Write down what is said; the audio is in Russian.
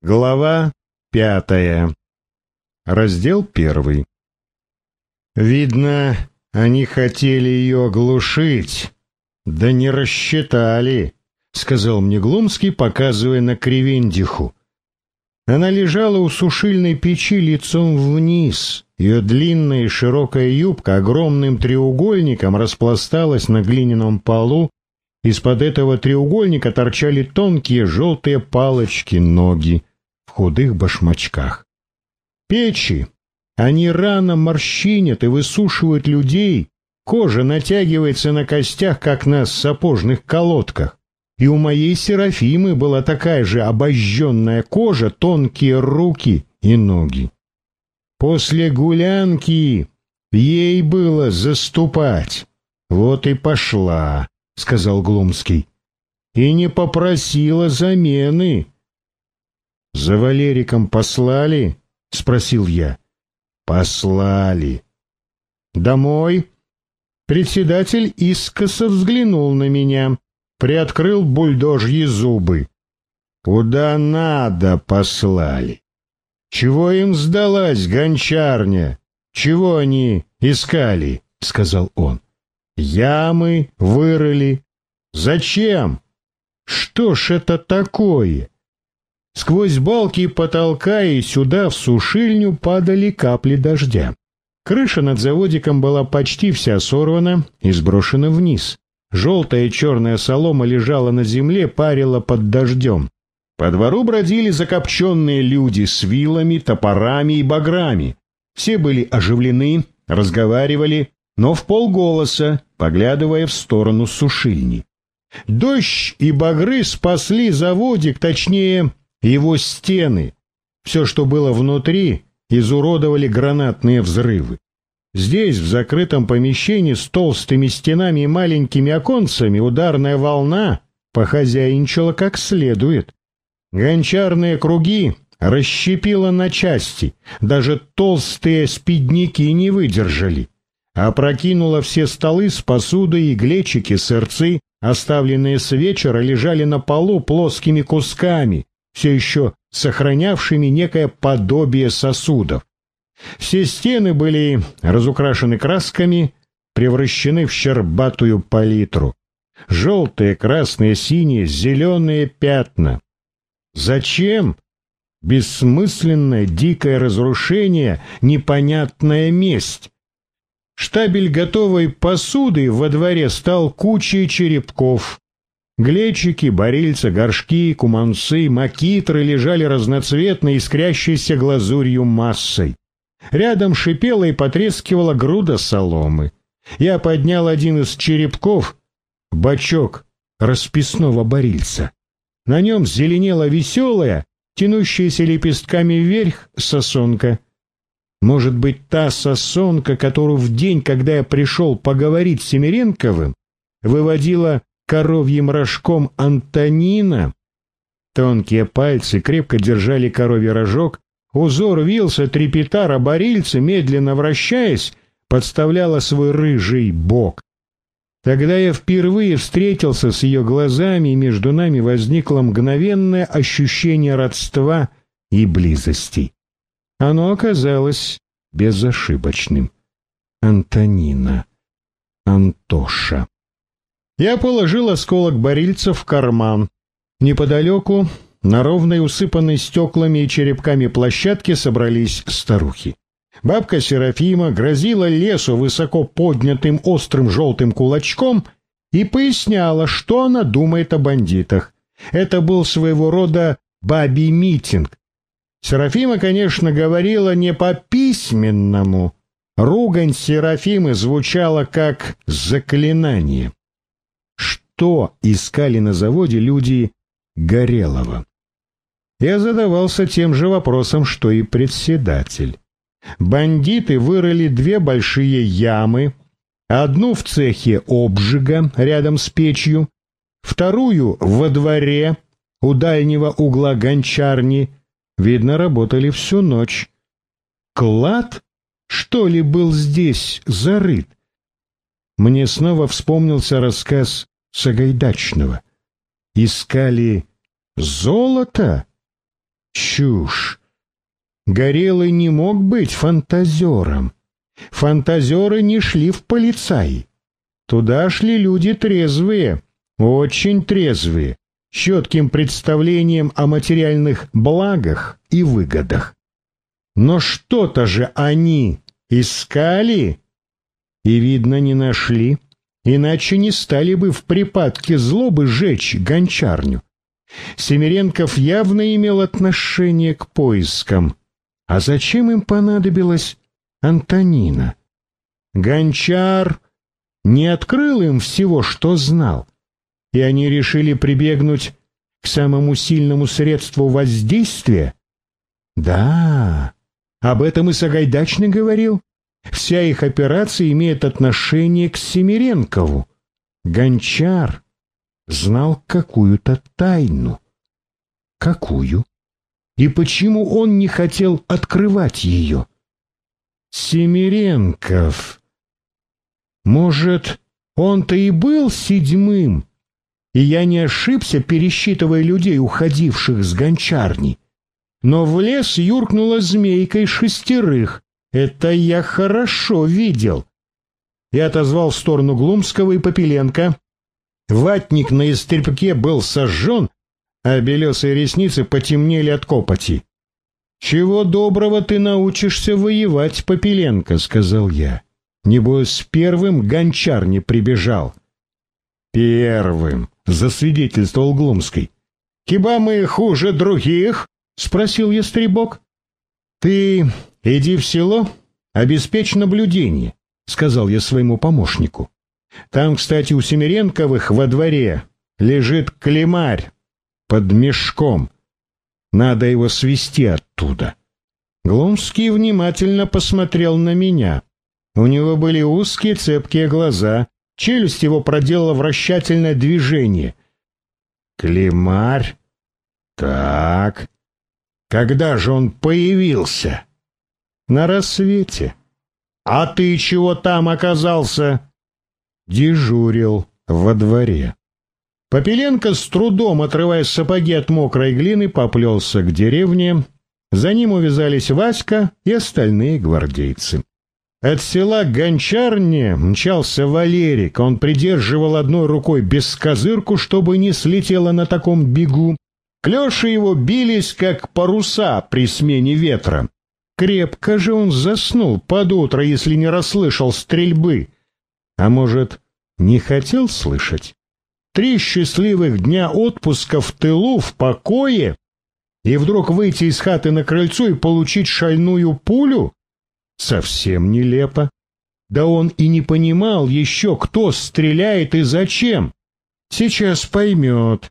Глава пятая. Раздел первый. Видно, они хотели ее оглушить, да не рассчитали, сказал мне Глумский, показывая на кривендиху. Она лежала у сушильной печи лицом вниз. Ее длинная и широкая юбка огромным треугольником распласталась на глиняном полу, из-под этого треугольника торчали тонкие желтые палочки-ноги в худых башмачках. Печи. Они рано морщинят и высушивают людей, кожа натягивается на костях, как на сапожных колодках. И у моей Серафимы была такая же обожженная кожа, тонкие руки и ноги. После гулянки ей было заступать. Вот и пошла сказал Глумский. И не попросила замены. За Валериком послали? спросил я. Послали. Домой? Председатель искоса взглянул на меня, приоткрыл бульдожьи зубы. Куда надо послали? Чего им сдалась гончарня? Чего они искали? сказал он. Ямы вырыли. Зачем? Что ж это такое? Сквозь балки потолка и сюда в сушильню падали капли дождя. Крыша над заводиком была почти вся сорвана и сброшена вниз. Желтая и черная солома лежала на земле, парила под дождем. По двору бродили закопченные люди с вилами, топорами и баграми. Все были оживлены, разговаривали, но в полголоса, поглядывая в сторону сушильни. Дождь и багры спасли заводик, точнее, его стены. Все, что было внутри, изуродовали гранатные взрывы. Здесь, в закрытом помещении с толстыми стенами и маленькими оконцами, ударная волна похозяйничала как следует. Гончарные круги расщепила на части, даже толстые спидники не выдержали опрокинула все столы с посудой и глечики, сырцы, оставленные с вечера, лежали на полу плоскими кусками, все еще сохранявшими некое подобие сосудов. Все стены были разукрашены красками, превращены в щербатую палитру. Желтые, красные, синие, зеленые пятна. Зачем? Бессмысленное, дикое разрушение, непонятная месть. Штабель готовой посуды во дворе стал кучей черепков. Глечики, барильца, горшки, куманцы, макитры лежали разноцветной, искрящейся глазурью массой. Рядом шипела и потрескивала груда соломы. Я поднял один из черепков, бачок расписного барильца. На нем зеленела веселая, тянущаяся лепестками вверх сосонка — может быть, та сосонка, которую в день, когда я пришел поговорить с Семеренковым, выводила коровьим рожком Антонина? Тонкие пальцы крепко держали коровий рожок, узор вился, трепетар, а барильца, медленно вращаясь, подставляла свой рыжий бок. Тогда я впервые встретился с ее глазами, и между нами возникло мгновенное ощущение родства и близости. Оно оказалось безошибочным. Антонина. Антоша. Я положил осколок барильца в карман. Неподалеку, на ровной усыпанной стеклами и черепками площадке собрались старухи. Бабка Серафима грозила лесу высоко поднятым острым желтым кулачком и поясняла, что она думает о бандитах. Это был своего рода бабий митинг, Серафима, конечно, говорила не по письменному. Ругань Серафимы звучала как заклинание. Что искали на заводе люди Горелого? Я задавался тем же вопросом, что и председатель. Бандиты вырыли две большие ямы, одну в цехе обжига рядом с печью, вторую во дворе у дальнего угла гончарни, Видно, работали всю ночь. Клад, что ли, был здесь зарыт? Мне снова вспомнился рассказ Сагайдачного. Искали золото? Чушь. Горелый не мог быть фантазером. Фантазеры не шли в полицай. Туда шли люди трезвые, очень трезвые, четким представлением о материальных благах и выгодах. Но что-то же они искали и, видно, не нашли, иначе не стали бы в припадке злобы жечь гончарню. Семеренков явно имел отношение к поискам. А зачем им понадобилась Антонина? Гончар не открыл им всего, что знал, и они решили прибегнуть к самому сильному средству воздействия? Да, об этом и Сагайдачный говорил. Вся их операция имеет отношение к Семеренкову. Гончар знал какую-то тайну. Какую? И почему он не хотел открывать ее? Семеренков. Может, он-то и был седьмым, и я не ошибся, пересчитывая людей, уходивших с гончарни. Но в лес юркнула змейкой шестерых. Это я хорошо видел. Я отозвал в сторону Глумского и Попеленко. Ватник на истрепке был сожжен, а белесые ресницы потемнели от копоти. «Чего доброго ты научишься воевать, Попеленко», — сказал я. «Небось, первым гончар не прибежал». «Первым», — засвидетельствовал Глумский. «Хиба мы хуже других?» — спросил я стребок. «Ты иди в село, обеспечь наблюдение», — сказал я своему помощнику. «Там, кстати, у Семеренковых во дворе лежит клемарь под мешком. Надо его свести оттуда». Глумский внимательно посмотрел на меня. У него были узкие цепкие глаза, челюсть его проделала вращательное движение. «Клемарь? Так, когда же он появился? На рассвете. А ты чего там оказался? Дежурил во дворе. Попеленко с трудом, отрывая сапоги от мокрой глины, поплелся к деревне. За ним увязались Васька и остальные гвардейцы. От села Гончарне мчался Валерик. Он придерживал одной рукой бескозырку, чтобы не слетела на таком бегу. Клёши его бились, как паруса при смене ветра. Крепко же он заснул под утро, если не расслышал стрельбы. А может, не хотел слышать? Три счастливых дня отпуска в тылу, в покое, и вдруг выйти из хаты на крыльцо и получить шальную пулю? Совсем нелепо. Да он и не понимал еще, кто стреляет и зачем. Сейчас поймет.